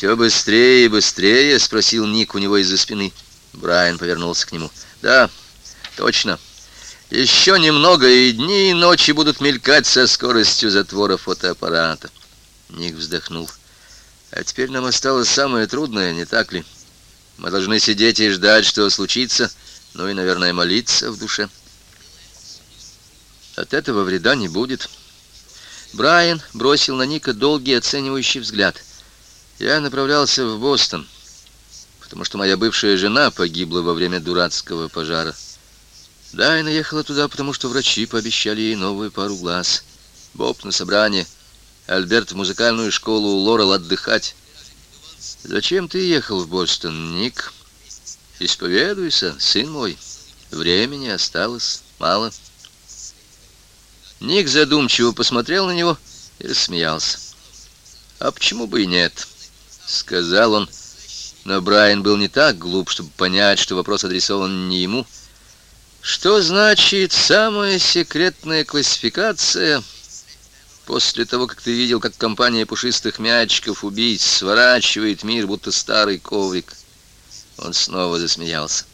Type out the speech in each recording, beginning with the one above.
«Все быстрее и быстрее?» — спросил Ник у него из-за спины. Брайан повернулся к нему. «Да, точно. Еще немного, и дни и ночи будут мелькать со скоростью затвора фотоаппарата». Ник вздохнул. «А теперь нам осталось самое трудное, не так ли? Мы должны сидеть и ждать, что случится, ну и, наверное, молиться в душе». «От этого вреда не будет». Брайан бросил на Ника долгий оценивающий взгляд. «Я направлялся в Бостон» потому что моя бывшая жена погибла во время дурацкого пожара. Да, и наехала туда, потому что врачи пообещали ей новую пару глаз. Боб на собрание, Альберт в музыкальную школу, Лорел отдыхать. Зачем ты ехал в Бостон, Ник? Исповедуйся, сын мой. Времени осталось мало. Ник задумчиво посмотрел на него и рассмеялся. «А почему бы и нет?» — сказал он, но Брайан был не так глуп, чтобы понять, что вопрос адресован не ему. Что значит самая секретная классификация? После того, как ты видел, как компания пушистых мячиков убийц сворачивает мир, будто старый коврик. Он снова засмеялся.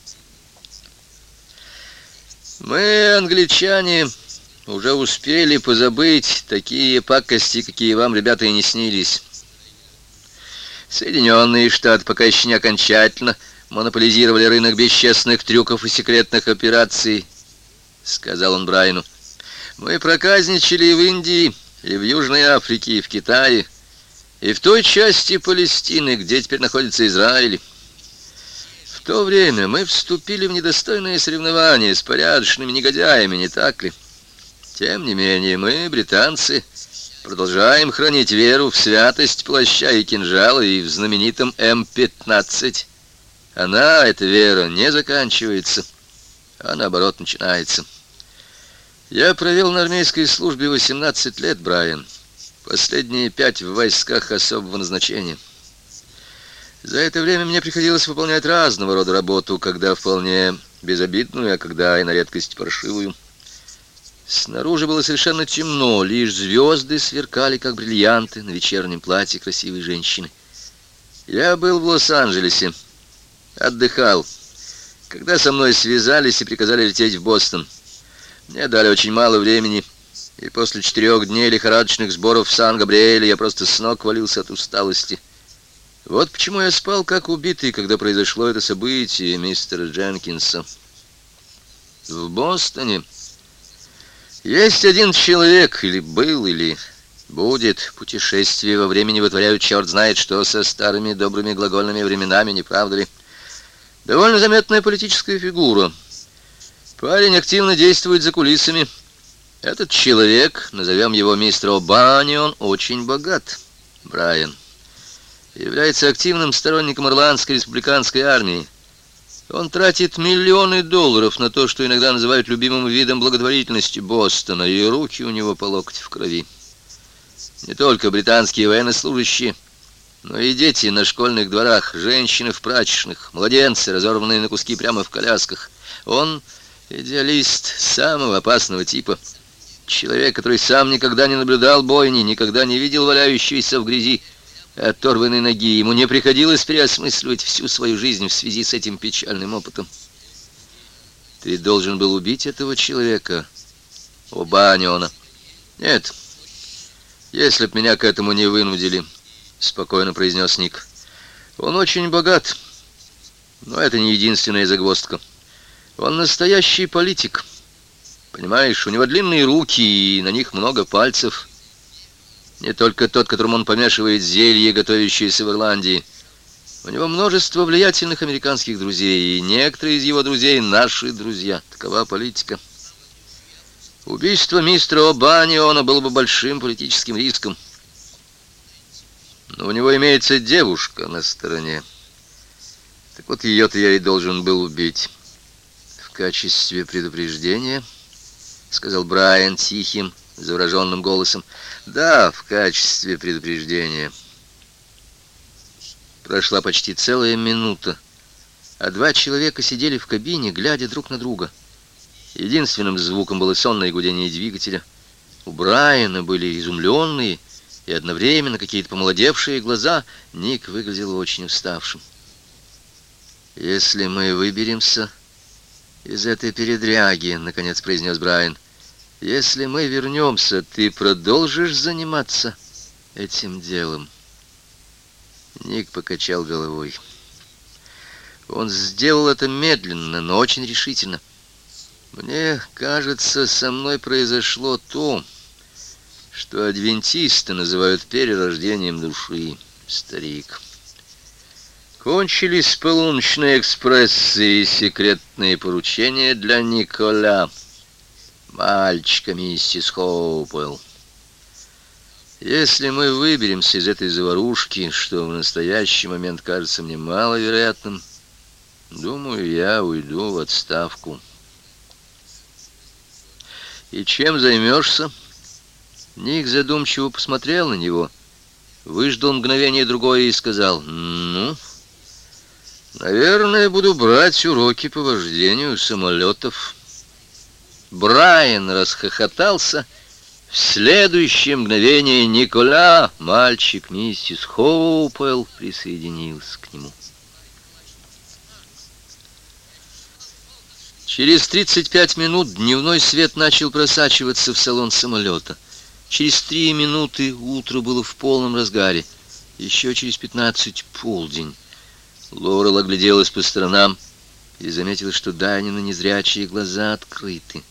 Мы, англичане, уже успели позабыть такие пакости, какие вам, ребята, и не снились. Соединенные Штаты пока еще не окончательно монополизировали рынок бесчестных трюков и секретных операций, сказал он Брайану. Мы проказничали и в Индии, и в Южной Африке, и в Китае, и в той части Палестины, где теперь находится Израиль. В то время мы вступили в недостойные соревнования с порядочными негодяями, не так ли? Тем не менее, мы, британцы, Продолжаем хранить веру в святость плаща и кинжала и в знаменитом М-15. Она, эта вера, не заканчивается, а наоборот начинается. Я провел на армейской службе 18 лет, Брайан. Последние пять в войсках особого назначения. За это время мне приходилось выполнять разного рода работу, когда вполне безобидную, а когда и на редкость паршивую. Снаружи было совершенно темно, лишь звезды сверкали, как бриллианты, на вечернем платье красивой женщины. Я был в Лос-Анджелесе, отдыхал, когда со мной связались и приказали лететь в Бостон. Мне дали очень мало времени, и после четырех дней лихорадочных сборов в Сан-Габриэле я просто с ног валился от усталости. Вот почему я спал как убитый, когда произошло это событие мистера Дженкинса. В Бостоне есть один человек, или был, или будет. Путешествие во времени вытворяют черт знает что со старыми добрыми глагольными временами, не правда ли? Довольно заметная политическая фигура. Парень активно действует за кулисами. Этот человек, назовем его мистер О'Банни, очень богат, Брайан. Является активным сторонником Ирландской республиканской армии. Он тратит миллионы долларов на то, что иногда называют любимым видом благотворительности Бостона, и руки у него по локоть в крови. Не только британские военнослужащие, но и дети на школьных дворах, женщины в прачечных, младенцы, разорванные на куски прямо в колясках. Он идеалист самого опасного типа. Человек, который сам никогда не наблюдал бойни, никогда не видел валяющейся в грязи оторванной ноги. Ему не приходилось переосмысливать всю свою жизнь в связи с этим печальным опытом. Ты должен был убить этого человека, Обаниона. Нет, если б меня к этому не вынудили, спокойно произнес Ник. Он очень богат, но это не единственная загвоздка. Он настоящий политик. Понимаешь, у него длинные руки, и на них много пальцев. Не только тот, которым он помешивает зелье, готовящееся в Ирландии. У него множество влиятельных американских друзей, и некоторые из его друзей наши друзья. Такова политика. Убийство мистера О'Баниона было бы большим политическим риском. Но у него имеется девушка на стороне. Так вот ее-то я и должен был убить. В качестве предупреждения, сказал Брайан тихим, завороженным голосом. Да, в качестве предупреждения. Прошла почти целая минута, а два человека сидели в кабине, глядя друг на друга. Единственным звуком было сонное гудение двигателя. У Брайана были изумленные и одновременно какие-то помолодевшие глаза, Ник выглядел очень уставшим. «Если мы выберемся из этой передряги», — наконец произнес Брайан, — «если мы вернемся, ты продолжишь заниматься этим делом?» Ник покачал головой. Он сделал это медленно, но очень решительно. Мне кажется, со мной произошло то, что адвентисты называют перерождением души, старик. Кончились полуночные экспрессы и секретные поручения для Николя, мальчика миссис Хоупуэлл. Если мы выберемся из этой заварушки, что в настоящий момент кажется мне маловероятным, думаю, я уйду в отставку. И чем займешься? Ник задумчиво посмотрел на него, выждал мгновение другое и сказал, ну, наверное, буду брать уроки по вождению самолетов. Брайан расхохотался, в следующее мгновение Никола, мальчик миссис Хоупелл, присоединился к нему. Через 35 минут дневной свет начал просачиваться в салон самолета. Через три минуты утро было в полном разгаре. Еще через 15 полдень. Лорел огляделась по сторонам и заметила, что Данина незрячие глаза открыты.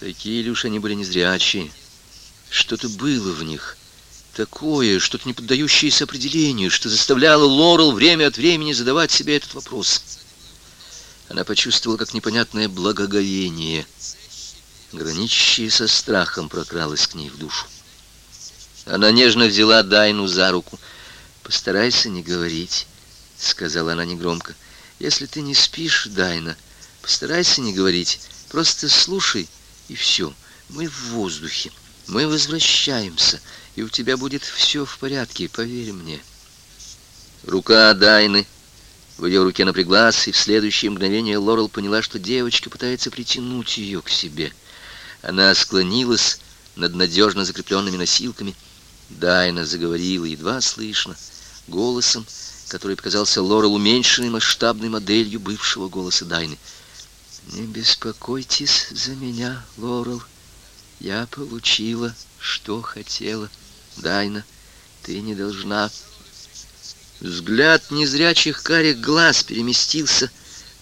Такие уж они были незрячие? Что-то было в них. Такое, что-то не поддающееся определению, что заставляло Лорел время от времени задавать себе этот вопрос. Она почувствовала, как непонятное благоговение, граничащее со страхом, прокралось к ней в душу. Она нежно взяла Дайну за руку. «Постарайся не говорить», — сказала она негромко. «Если ты не спишь, Дайна, постарайся не говорить. Просто слушай и все. Мы в воздухе. Мы возвращаемся, и у тебя будет все в порядке, поверь мне. Рука Дайны в ее руке напряглась, и в следующее мгновение Лорел поняла, что девочка пытается притянуть ее к себе. Она склонилась над надежно закрепленными носилками. Дайна заговорила едва слышно, голосом, который показался Лорел уменьшенной масштабной моделью бывшего голоса Дайны. Не беспокойтесь за меня, Лорел. Я получила, что хотела. Дайна, ты не должна. Взгляд незрячих карих глаз переместился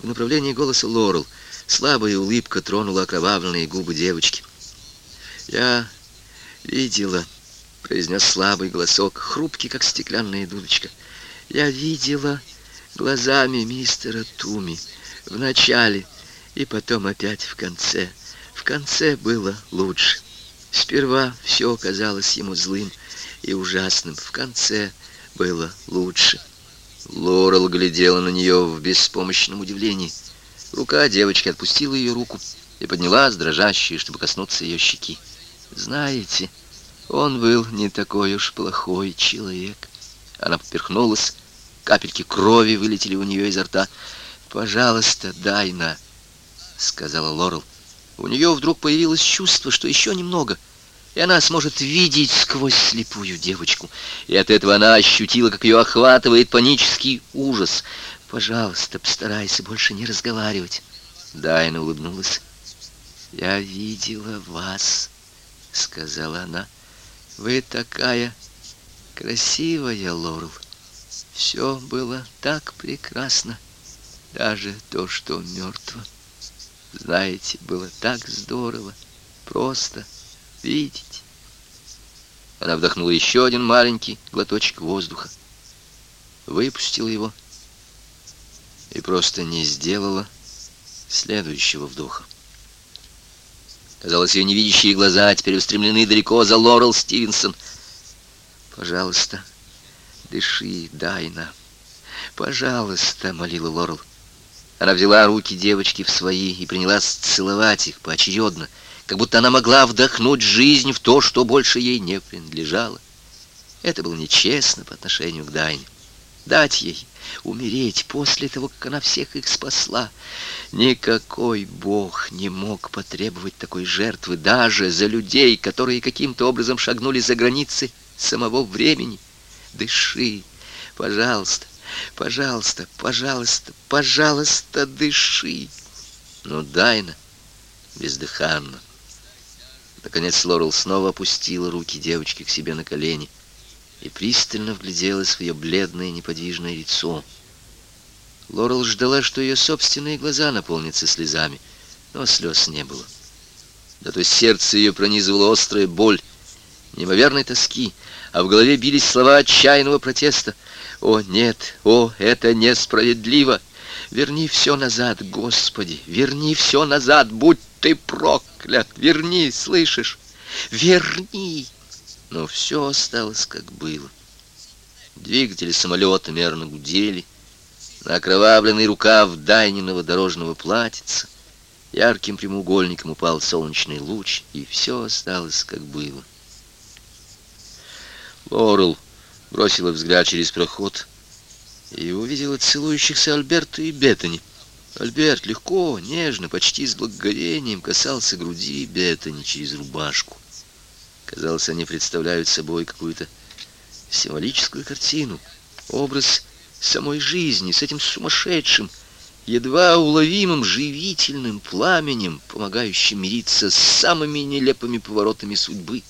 в направлении голоса Лорел. Слабая улыбка тронула окровавленные губы девочки. «Я видела», — произнес слабый голосок, хрупкий, как стеклянная дудочка. «Я видела глазами мистера Туми в начале и потом опять в конце. В конце было лучше. Сперва все казалось ему злым и ужасным. В конце было лучше. Лорел глядела на нее в беспомощном удивлении. Рука девочки отпустила ее руку и подняла дрожащей, чтобы коснуться ее щеки. «Знаете, он был не такой уж плохой человек». Она поперхнулась, капельки крови вылетели у нее изо рта. «Пожалуйста, дай на...» сказала Лорел. У нее вдруг появилось чувство, что еще немного, и она сможет видеть сквозь слепую девочку. И от этого она ощутила, как ее охватывает панический ужас. «Пожалуйста, постарайся больше не разговаривать». Дайна улыбнулась. «Я видела вас», — сказала она. «Вы такая красивая, Лорел. Все было так прекрасно, даже то, что мертво». Знаете, было так здорово, просто видеть. Она вдохнула еще один маленький глоточек воздуха, выпустила его и просто не сделала следующего вдоха. Казалось, ее невидящие глаза теперь устремлены далеко за Лорел Стивенсон. «Пожалуйста, дыши, Дайна. Пожалуйста», — молила Лорел. Она взяла руки девочки в свои и принялась целовать их поочередно, как будто она могла вдохнуть жизнь в то, что больше ей не принадлежало. Это было нечестно по отношению к Дайне. Дать ей умереть после того, как она всех их спасла. Никакой бог не мог потребовать такой жертвы даже за людей, которые каким-то образом шагнули за границы самого времени. Дыши, пожалуйста, пожалуйста, пожалуйста, пожалуйста, дыши. Но Дайна бездыханно. Наконец Лорел снова опустила руки девочки к себе на колени и пристально вгляделась в ее бледное неподвижное лицо. Лорел ждала, что ее собственные глаза наполнятся слезами, но слез не было. Да то сердце ее пронизывала острая боль, неимоверной тоски, а в голове бились слова отчаянного протеста. «О, нет! О, это несправедливо! Верни все назад, Господи! Верни все назад! Будь ты проклят! Верни, слышишь? Верни!» Но все осталось, как было. Двигатели самолета мерно гудели, на окровавленный рукав Дайниного дорожного платьица ярким прямоугольником упал солнечный луч, и все осталось, как было. Лорел бросила взгляд через проход и увидела целующихся Альберта и Беттани. Альберт легко, нежно, почти с благоговением касался груди Беттани через рубашку. Казалось, они представляют собой какую-то символическую картину, образ самой жизни с этим сумасшедшим, едва уловимым живительным пламенем, помогающим мириться с самыми нелепыми поворотами судьбы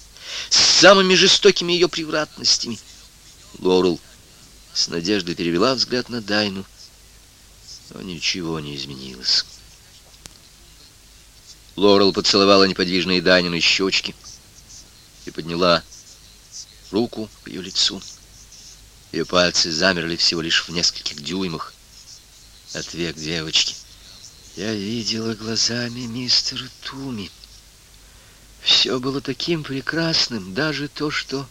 с самыми жестокими ее превратностями. Лорел с надеждой перевела взгляд на Дайну, но ничего не изменилось. Лорел поцеловала неподвижные Дайнины щечки и подняла руку к ее лицу. Ее пальцы замерли всего лишь в нескольких дюймах от век девочки. Я видела глазами мистера Туми. Все было таким прекрасным, даже то, что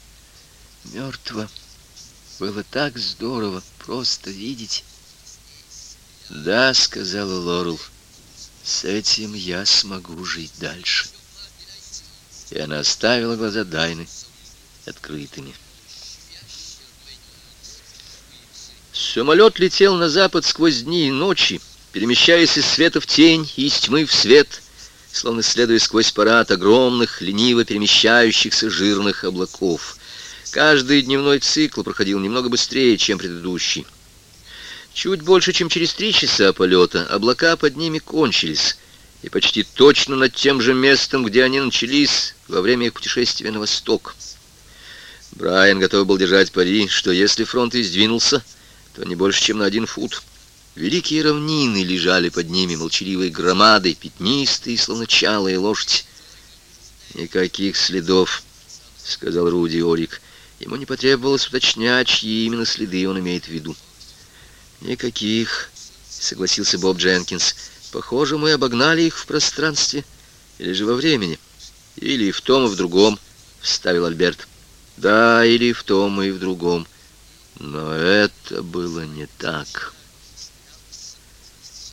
мертво. Было так здорово просто видеть. «Да», — сказала Лорел, — «с этим я смогу жить дальше». И она оставила глаза Дайны открытыми. Самолет летел на запад сквозь дни и ночи, перемещаясь из света в тень и из тьмы в свет — словно следуя сквозь парад огромных, лениво перемещающихся жирных облаков. Каждый дневной цикл проходил немного быстрее, чем предыдущий. Чуть больше, чем через три часа полета, облака под ними кончились, и почти точно над тем же местом, где они начались во время их путешествия на восток. Брайан готов был держать пари, что если фронт и сдвинулся, то не больше, чем на один фут — Великие равнины лежали под ними молчаливой громадой, пятнистые, словно чалые лошади. «Никаких следов», — сказал Руди Орик. Ему не потребовалось уточнять, чьи именно следы он имеет в виду. «Никаких», — согласился Боб Дженкинс. «Похоже, мы обогнали их в пространстве или же во времени. Или в том, и в другом», — вставил Альберт. «Да, или в том, и в другом. Но это было не так».